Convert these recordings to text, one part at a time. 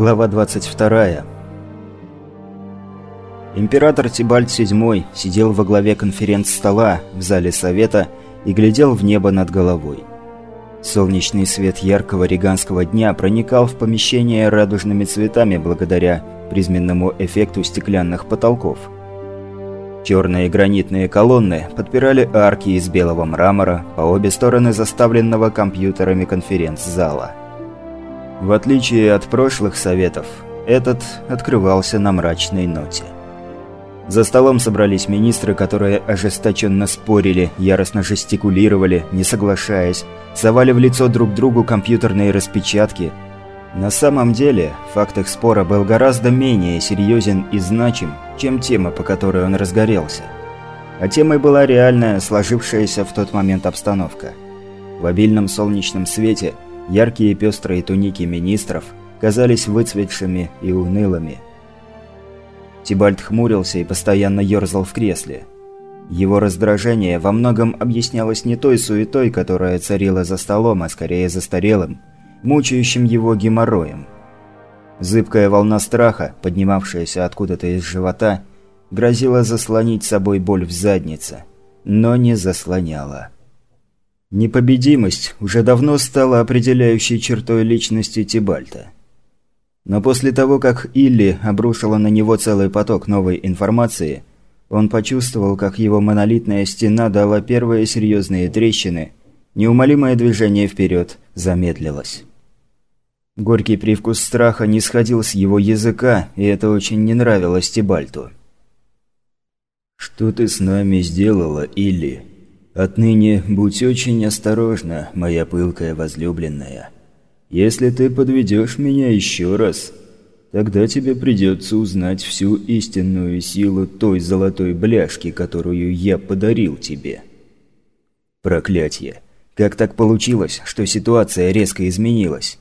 Глава 22. Император Тибальт VII сидел во главе конференц-стола в зале совета и глядел в небо над головой. Солнечный свет яркого риганского дня проникал в помещение радужными цветами благодаря призменному эффекту стеклянных потолков. Черные гранитные колонны подпирали арки из белого мрамора по обе стороны заставленного компьютерами конференц-зала. В отличие от прошлых советов, этот открывался на мрачной ноте. За столом собрались министры, которые ожесточенно спорили, яростно жестикулировали, не соглашаясь, совали в лицо друг другу компьютерные распечатки. На самом деле, факт их спора был гораздо менее серьезен и значим, чем тема, по которой он разгорелся. А темой была реальная, сложившаяся в тот момент обстановка. В обильном солнечном свете – Яркие пестрые туники министров казались выцветшими и унылыми. Тибальт хмурился и постоянно ерзал в кресле. Его раздражение во многом объяснялось не той суетой, которая царила за столом, а скорее застарелым, мучающим его геморроем. Зыбкая волна страха, поднимавшаяся откуда-то из живота, грозила заслонить собой боль в заднице, но не заслоняла. Непобедимость уже давно стала определяющей чертой личности Тибальта. Но после того, как Илли обрушила на него целый поток новой информации, он почувствовал, как его монолитная стена дала первые серьезные трещины, неумолимое движение вперед замедлилось. Горький привкус страха не сходил с его языка, и это очень не нравилось Тибальту. «Что ты с нами сделала, Илли?» Отныне будь очень осторожна, моя пылкая возлюбленная. Если ты подведешь меня еще раз, тогда тебе придется узнать всю истинную силу той золотой бляшки, которую я подарил тебе. Проклятье. Как так получилось, что ситуация резко изменилась?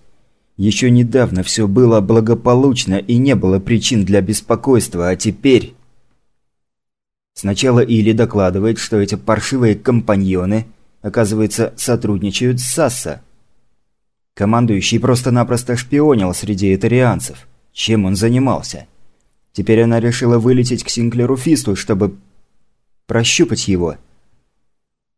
Еще недавно все было благополучно и не было причин для беспокойства, а теперь... Сначала Или докладывает, что эти паршивые компаньоны, оказывается, сотрудничают с Сасса. Командующий просто-напросто шпионил среди этарианцев. Чем он занимался? Теперь она решила вылететь к Синклеру Фисту, чтобы прощупать его.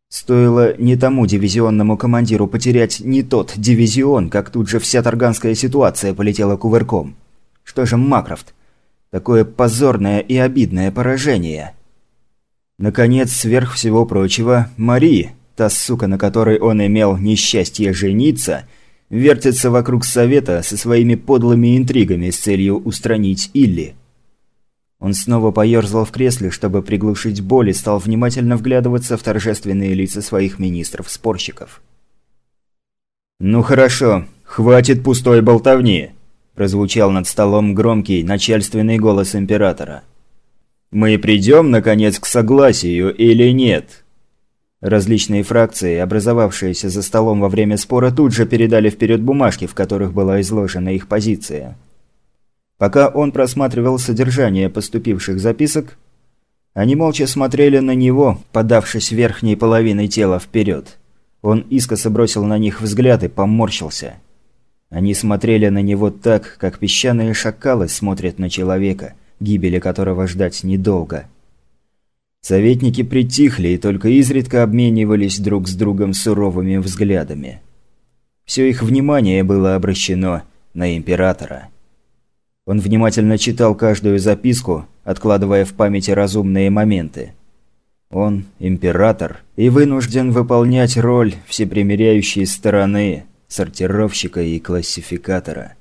Стоило не тому дивизионному командиру потерять не тот дивизион, как тут же вся торганская ситуация полетела кувырком. Что же Макрофт? Такое позорное и обидное поражение. Наконец, сверх всего прочего, Мари, та сука, на которой он имел несчастье жениться, вертится вокруг совета со своими подлыми интригами с целью устранить Илли. Он снова поерзал в кресле, чтобы приглушить боль, и стал внимательно вглядываться в торжественные лица своих министров-спорщиков. «Ну хорошо, хватит пустой болтовни!» – прозвучал над столом громкий начальственный голос императора – мы придем, наконец, к согласию или нет?» Различные фракции, образовавшиеся за столом во время спора, тут же передали вперед бумажки, в которых была изложена их позиция. Пока он просматривал содержание поступивших записок, они молча смотрели на него, подавшись верхней половиной тела вперед. Он искоса бросил на них взгляд и поморщился. Они смотрели на него так, как песчаные шакалы смотрят на человека – гибели которого ждать недолго. Советники притихли и только изредка обменивались друг с другом суровыми взглядами. Все их внимание было обращено на императора. Он внимательно читал каждую записку, откладывая в памяти разумные моменты. Он император и вынужден выполнять роль всепримиряющей стороны, сортировщика и классификатора.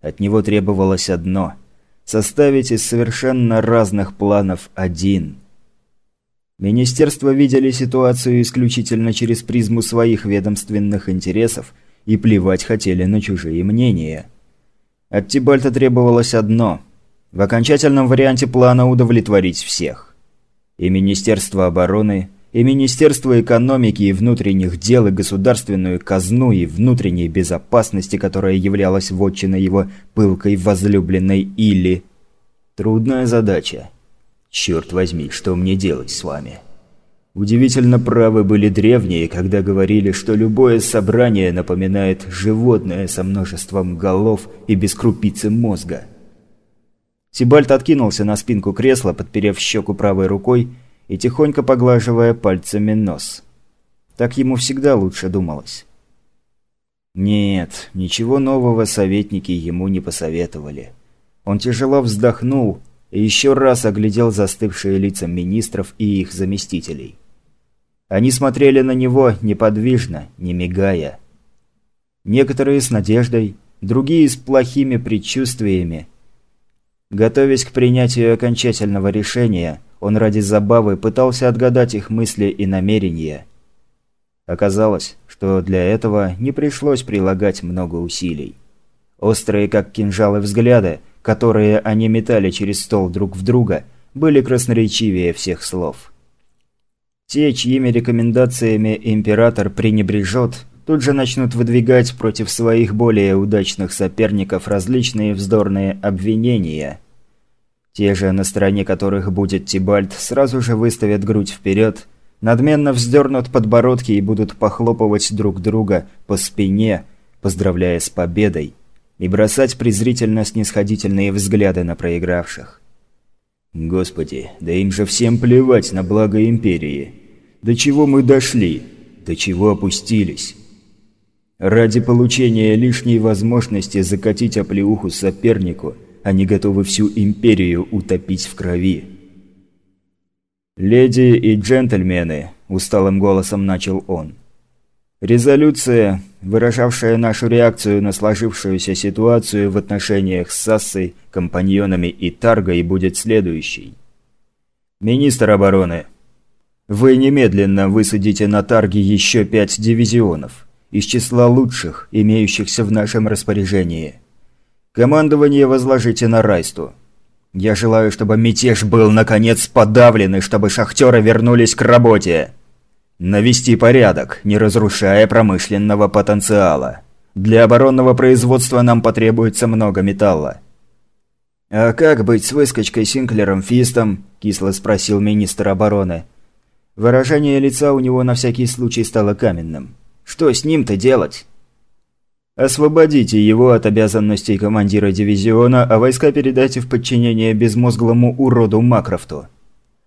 От него требовалось одно – составить из совершенно разных планов один. Министерства видели ситуацию исключительно через призму своих ведомственных интересов и плевать хотели на чужие мнения. От Тибальта требовалось одно – в окончательном варианте плана удовлетворить всех. И Министерство обороны, и Министерство экономики и внутренних дел, и государственную казну, и внутренней безопасности, которая являлась вотчиной его пылкой возлюбленной Или. Трудная задача. Черт возьми, что мне делать с вами? Удивительно правы были древние, когда говорили, что любое собрание напоминает животное со множеством голов и без крупицы мозга. Сибальт откинулся на спинку кресла, подперев щеку правой рукой и тихонько поглаживая пальцами нос. Так ему всегда лучше думалось. Нет, ничего нового советники ему не посоветовали. Он тяжело вздохнул и еще раз оглядел застывшие лица министров и их заместителей. Они смотрели на него неподвижно, не мигая. Некоторые с надеждой, другие с плохими предчувствиями. Готовясь к принятию окончательного решения, он ради забавы пытался отгадать их мысли и намерения. Оказалось, что для этого не пришлось прилагать много усилий. Острые как кинжалы взгляды, которые они метали через стол друг в друга, были красноречивее всех слов. Те, чьими рекомендациями император пренебрежет, тут же начнут выдвигать против своих более удачных соперников различные вздорные обвинения. Те же, на стороне которых будет Тибальт, сразу же выставят грудь вперед, надменно вздернут подбородки и будут похлопывать друг друга по спине, поздравляя с победой, и бросать презрительно-снисходительные взгляды на проигравших. Господи, да им же всем плевать на благо Империи. До чего мы дошли? До чего опустились? Ради получения лишней возможности закатить оплеуху сопернику, они готовы всю Империю утопить в крови. «Леди и джентльмены», – усталым голосом начал он. Резолюция, выражавшая нашу реакцию на сложившуюся ситуацию в отношениях с Сассой, компаньонами и Таргой, будет следующей. Министр обороны, вы немедленно высадите на Тарге еще пять дивизионов из числа лучших, имеющихся в нашем распоряжении. Командование возложите на Райсту. Я желаю, чтобы мятеж был наконец подавлен и чтобы шахтеры вернулись к работе. Навести порядок, не разрушая промышленного потенциала. Для оборонного производства нам потребуется много металла. «А как быть с выскочкой Синклером Фистом?» – кисло спросил министр обороны. Выражение лица у него на всякий случай стало каменным. «Что с ним-то делать?» «Освободите его от обязанностей командира дивизиона, а войска передайте в подчинение безмозглому уроду Макрофту.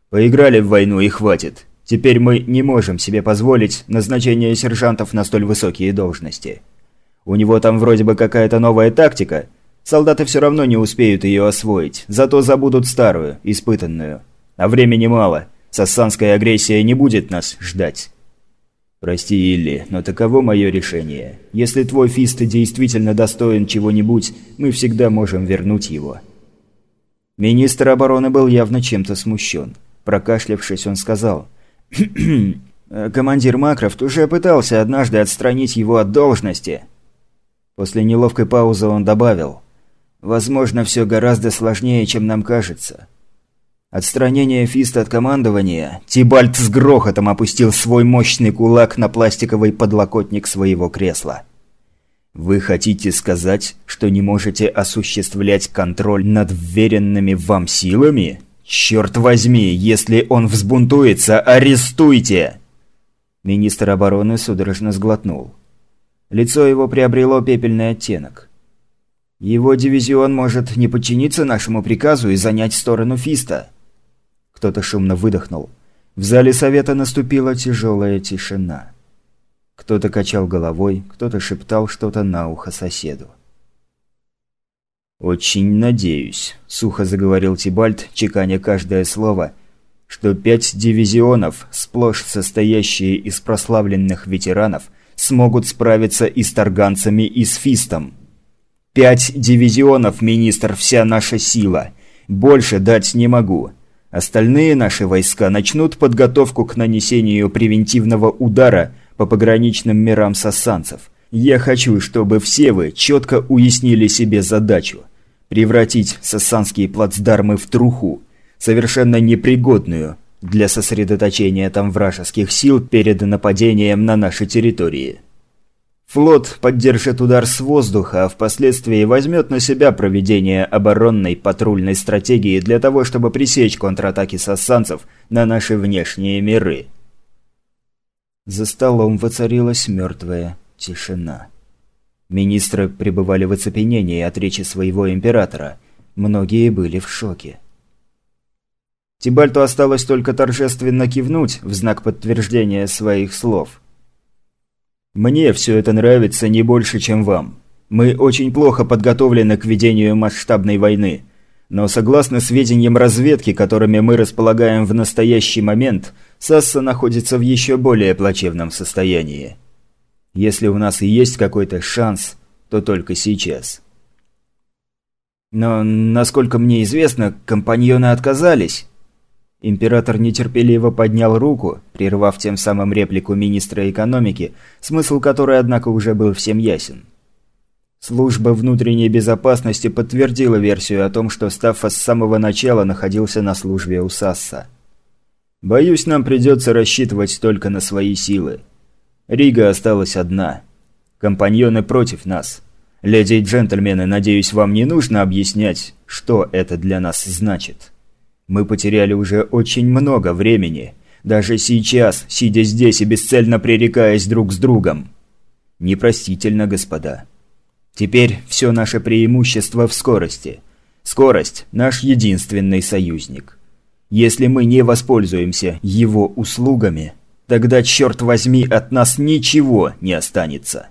Поиграли в войну и хватит. Теперь мы не можем себе позволить назначение сержантов на столь высокие должности. У него там вроде бы какая-то новая тактика. Солдаты все равно не успеют ее освоить, зато забудут старую, испытанную. А времени мало. Сассанская агрессия не будет нас ждать. Прости, Илли, но таково мое решение. Если твой фист действительно достоин чего-нибудь, мы всегда можем вернуть его. Министр обороны был явно чем-то смущен. Прокашлявшись, он сказал – Командир Макрофт уже пытался однажды отстранить его от должности. После неловкой паузы он добавил. «Возможно, все гораздо сложнее, чем нам кажется». Отстранение Фиста от командования, Тибальт с грохотом опустил свой мощный кулак на пластиковый подлокотник своего кресла. «Вы хотите сказать, что не можете осуществлять контроль над вверенными вам силами?» «Черт возьми, если он взбунтуется, арестуйте!» Министр обороны судорожно сглотнул. Лицо его приобрело пепельный оттенок. «Его дивизион может не подчиниться нашему приказу и занять сторону Фиста». Кто-то шумно выдохнул. В зале совета наступила тяжелая тишина. Кто-то качал головой, кто-то шептал что-то на ухо соседу. «Очень надеюсь», – сухо заговорил Тибальт, чеканя каждое слово, «что пять дивизионов, сплошь состоящие из прославленных ветеранов, смогут справиться и с тарганцами, и с фистом. Пять дивизионов, министр, вся наша сила. Больше дать не могу. Остальные наши войска начнут подготовку к нанесению превентивного удара по пограничным мирам сассанцев. Я хочу, чтобы все вы четко уяснили себе задачу превратить сассанские плацдармы в труху, совершенно непригодную для сосредоточения там вражеских сил перед нападением на наши территории. Флот поддержит удар с воздуха, а впоследствии возьмет на себя проведение оборонной патрульной стратегии для того, чтобы пресечь контратаки сассанцев на наши внешние миры. За столом воцарилась мертвая тишина. Министры пребывали в оцепенении от речи своего императора. Многие были в шоке. Тибальту осталось только торжественно кивнуть в знак подтверждения своих слов. «Мне все это нравится не больше, чем вам. Мы очень плохо подготовлены к ведению масштабной войны. Но согласно сведениям разведки, которыми мы располагаем в настоящий момент, Сасса находится в еще более плачевном состоянии. Если у нас и есть какой-то шанс, то только сейчас. Но, насколько мне известно, компаньоны отказались. Император нетерпеливо поднял руку, прервав тем самым реплику министра экономики, смысл которой, однако, уже был всем ясен. Служба внутренней безопасности подтвердила версию о том, что Стаффа с самого начала находился на службе у Сасса. «Боюсь, нам придется рассчитывать только на свои силы. Рига осталась одна. Компаньоны против нас. Леди и джентльмены, надеюсь, вам не нужно объяснять, что это для нас значит. Мы потеряли уже очень много времени, даже сейчас, сидя здесь и бесцельно пререкаясь друг с другом. Непростительно, господа. Теперь все наше преимущество в скорости. Скорость – наш единственный союзник. Если мы не воспользуемся его услугами – Тогда, черт возьми, от нас ничего не останется.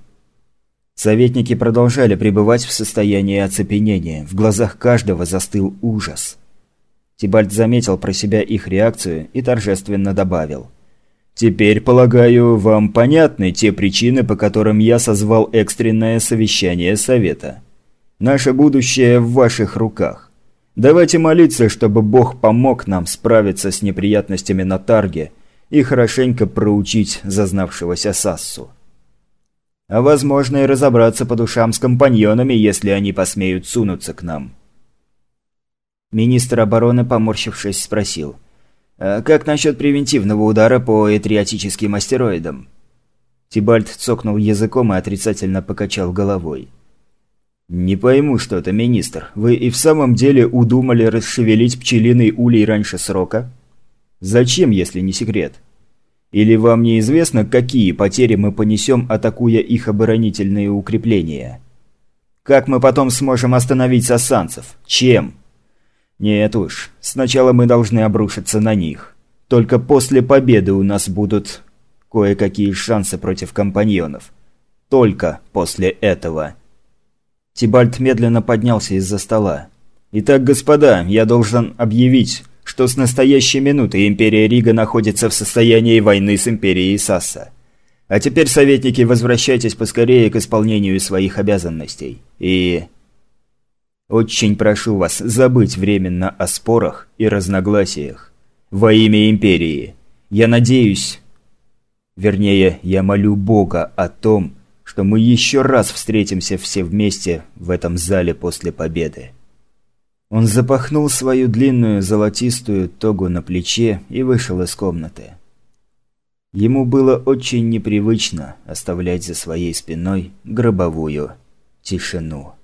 Советники продолжали пребывать в состоянии оцепенения. В глазах каждого застыл ужас. Тибальт заметил про себя их реакцию и торжественно добавил. «Теперь, полагаю, вам понятны те причины, по которым я созвал экстренное совещание Совета. Наше будущее в ваших руках. Давайте молиться, чтобы Бог помог нам справиться с неприятностями на Тарге и хорошенько проучить зазнавшегося Сассу. А возможно и разобраться по душам с компаньонами, если они посмеют сунуться к нам. Министр обороны, поморщившись, спросил. «А как насчет превентивного удара по этриотическим астероидам?» Тибальт цокнул языком и отрицательно покачал головой. «Не пойму что-то, министр. Вы и в самом деле удумали расшевелить пчелиный улей раньше срока?» Зачем, если не секрет? Или вам неизвестно, какие потери мы понесем, атакуя их оборонительные укрепления? Как мы потом сможем остановить сасанцев? Чем? Нет уж, сначала мы должны обрушиться на них. Только после победы у нас будут кое-какие шансы против компаньонов. Только после этого. Тибальт медленно поднялся из-за стола. «Итак, господа, я должен объявить, что с настоящей минуты Империя Рига находится в состоянии войны с Империей Сасса. А теперь, советники, возвращайтесь поскорее к исполнению своих обязанностей. И... Очень прошу вас забыть временно о спорах и разногласиях. Во имя Империи. Я надеюсь... Вернее, я молю Бога о том, что мы еще раз встретимся все вместе в этом зале после победы. Он запахнул свою длинную золотистую тогу на плече и вышел из комнаты. Ему было очень непривычно оставлять за своей спиной гробовую тишину.